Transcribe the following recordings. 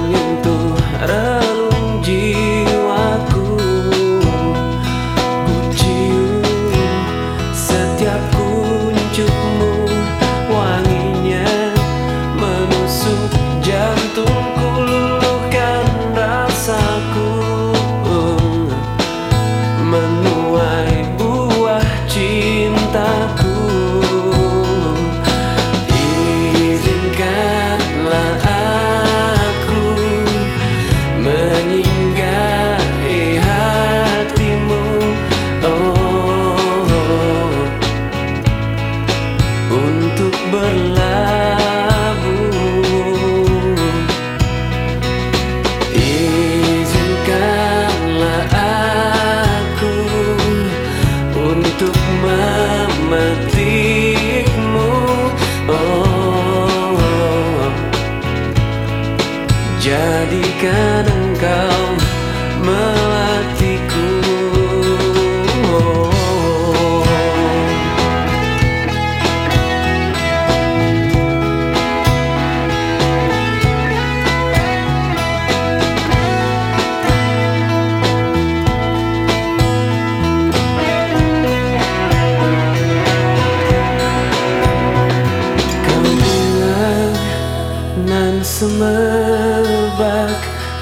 menyentuh relung jiwaku. Ku cium setiap untuk memetikmu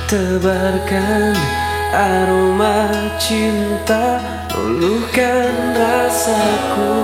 tebarkan aroma cinta luluhkan rasaku.